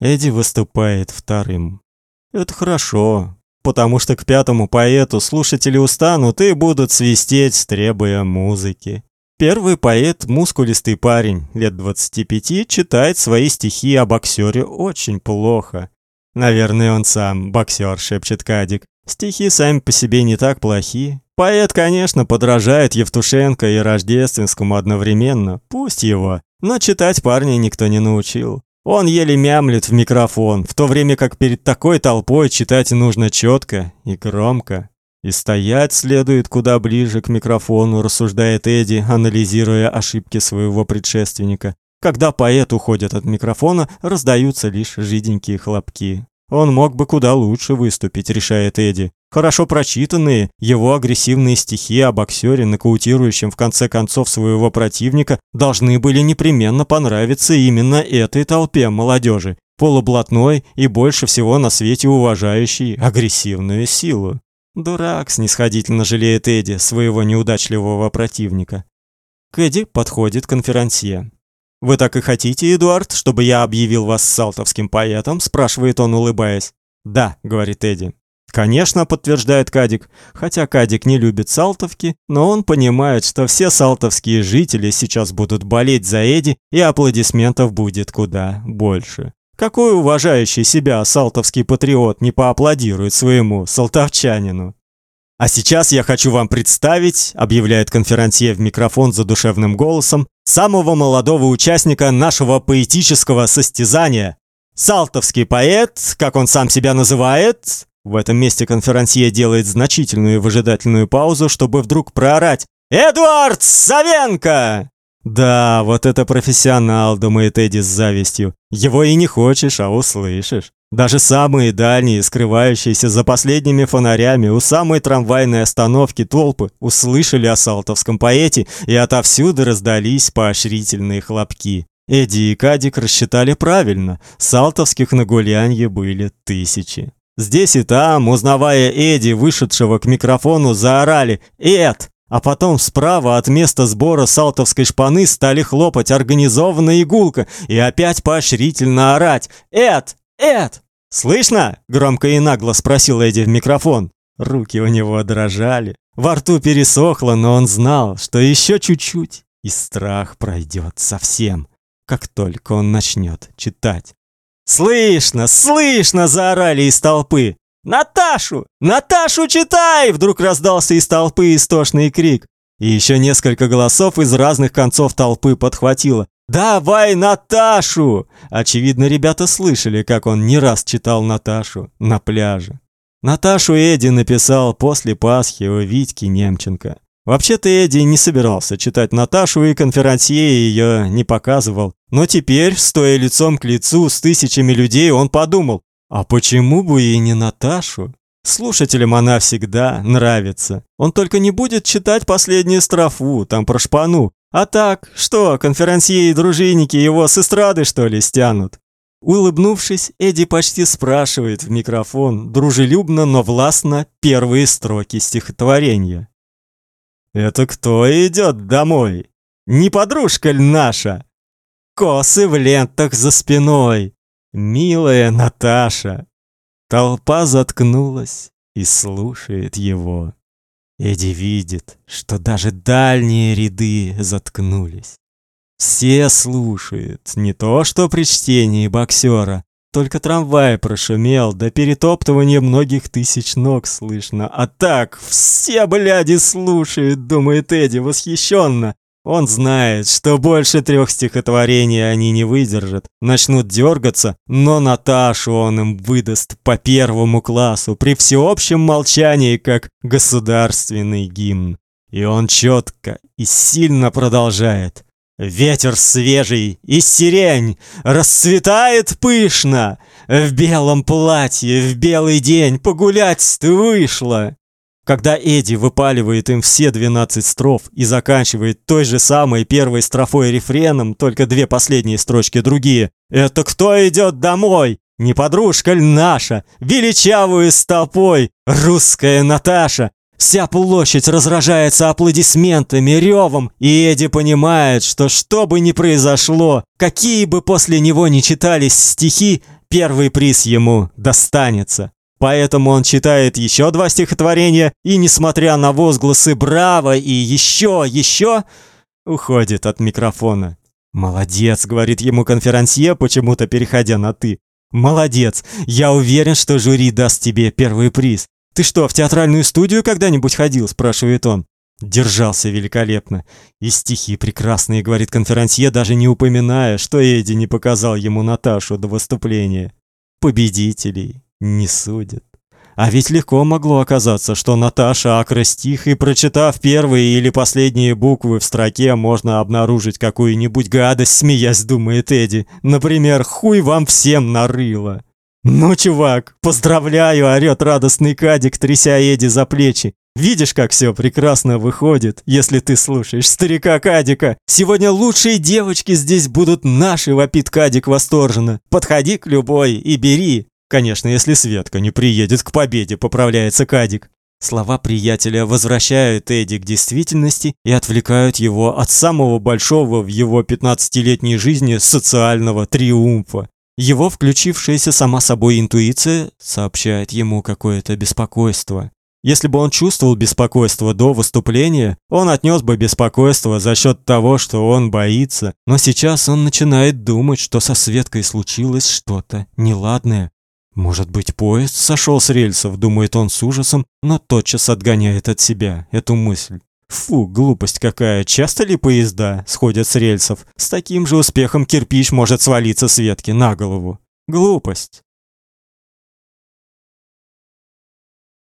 Эдди выступает вторым. Это хорошо, потому что к пятому поэту слушатели устанут и будут свистеть, требуя музыки. Первый поэт, мускулистый парень, лет 25, читает свои стихи о боксере очень плохо. Наверное, он сам боксер, шепчет Кадик. Стихи сами по себе не так плохи. Поэт, конечно, подражает Евтушенко и Рождественскому одновременно. Пусть его, но читать парня никто не научил. Он еле мямлет в микрофон, в то время как перед такой толпой читать нужно четко и громко. И стоять следует куда ближе к микрофону, рассуждает Эдди, анализируя ошибки своего предшественника. Когда поэт уходит от микрофона, раздаются лишь жиденькие хлопки. Он мог бы куда лучше выступить, решает Эдди. Хорошо прочитанные, его агрессивные стихи о боксере, нокаутирующем в конце концов своего противника, должны были непременно понравиться именно этой толпе молодежи, полублатной и больше всего на свете уважающей агрессивную силу. Дурак, снисходительно жалеет Эдди своего неудачливого противника. К Эдди подходит конферансье. Вы так и хотите, Эдуард, чтобы я объявил вас салтовским поэтом, спрашивает он, улыбаясь. Да, говорит Эдди. Конечно, подтверждает Кадик. Хотя Кадик не любит салтовки, но он понимает, что все салтовские жители сейчас будут болеть за Эдди, и аплодисментов будет куда больше. Какой уважающий себя салтовский патриот не поаплодирует своему салтовчанину? А сейчас я хочу вам представить, объявляет конферансье в микрофон задушевным голосом, самого молодого участника нашего поэтического состязания. Салтовский поэт, как он сам себя называет. В этом месте конферансье делает значительную выжидательную паузу, чтобы вдруг проорать: "Эдуард Савенко!" Да, вот это профессионал, думает Эдди с завистью. Его и не хочешь, а услышишь. Даже самые дальние, скрывающиеся за последними фонарями у самой трамвайной остановки толпы услышали о салтовском поэте, и отовсюду раздались поощрительные хлопки. Эдди и Кадик рассчитали правильно. Салтовских на гулянье были тысячи. Здесь и там, узнавая Эдди, вышедшего к микрофону, заорали: "Эд, а потом справа от места сбора салтовской шпаны стали хлопать организованно игулка и опять поощрительно орать: "Эд! Эд!" "Слышно?" громко и нагло спросил Эдди в микрофон. Руки у него дрожали, во рту пересохло, но он знал, что еще чуть-чуть и страх пройдет совсем, как только он начнет читать. "Слышно, слышно!" заорали из толпы. «Наташу! Наташу читай!» Вдруг раздался из толпы истошный крик. И еще несколько голосов из разных концов толпы подхватило. «Давай Наташу!» Очевидно, ребята слышали, как он не раз читал Наташу на пляже. Наташу Эдди написал после Пасхи у Витьки Немченко. Вообще-то Эдди не собирался читать Наташу, и конферансье ее не показывал. Но теперь, стоя лицом к лицу с тысячами людей, он подумал, а почему бы и не Наташу? Слушателям она всегда нравится. Он только не будет читать последнюю строфу, там про шпану. А так, что, конферансье и дружинники его с эстрады, что ли, стянут? Улыбнувшись, Эдди почти спрашивает в микрофон, дружелюбно, но властно, первые строки стихотворения. «Это кто идет домой? Не подружка ли наша? Косы в лентах за спиной, Милая Наташа. Толпа заткнулась и слушает его. Эдди видит, что даже дальние ряды заткнулись. Все слушают, не то что при чтении боксера, только трамвай прошумел, да перетоптывание многих тысяч ног слышно. А так, все бляди слушают, думает Эдди восхищенно. Он знает, что больше трех стихотворений они не выдержат, начнут дергаться, но Наташу он им выдаст по первому классу при всеобщем молчании, как государственный гимн. И он четко и сильно продолжает. Ветер свежий и сирень расцветает пышно. В белом платье в белый день погулять ты вышла. Когда Эдди выпаливает им все 12 строф и заканчивает той же самой первой строфой рефреном, только две последние строчки другие. Это кто идет домой? Не подружка ли наша, величавую стопой, русская Наташа? Вся площадь разражается аплодисментами, ревом, и Эдди понимает, что что бы ни произошло, какие бы после него ни читались стихи, первый приз ему достанется. Поэтому он читает еще два стихотворения и, несмотря на возгласы «Браво!» и «Еще! Еще!», уходит от микрофона. «Молодец», — говорит ему конферансье, почему-то переходя на «ты». «Молодец! Я уверен, что жюри даст тебе первый приз. Ты что, в театральную студию когда-нибудь ходил?» – спрашивает он. Держался великолепно. И стихи прекрасные, говорит конферансье, даже не упоминая, что Эдди не показал ему Наташу до выступления. Победителей не судят. А ведь легко могло оказаться, что Наташа акростих и прочитав первые или последние буквы в строке, можно обнаружить какую-нибудь гадость, смеясь, думает Эдди. Например, хуй вам всем нарыло. Ну, чувак, поздравляю, орёт радостный Кадик, тряся Эдди за плечи. Видишь, как все прекрасно выходит, если ты слушаешь старика Кадика. Сегодня лучшие девочки здесь будут наши, вопит Кадик восторженно. Подходи к любой и бери. Конечно, если Светка не приедет к победе, поправляется Кадик. Слова приятеля возвращают Эдди к действительности и отвлекают его от самого большого в его пятнадцатилетней жизни социального триумфа. Его включившаяся сама собой интуиция сообщает ему какое-то беспокойство. Если бы он чувствовал беспокойство до выступления, он отнес бы беспокойство за счет того, что он боится, но сейчас он начинает думать, что со Светкой случилось что-то неладное. Может быть, поезд сошел с рельсов, думает он с ужасом, но тотчас отгоняет от себя эту мысль. Фу, глупость какая. Часто ли поезда сходят с рельсов? С таким же успехом кирпич может свалиться с ветки на голову. Глупость.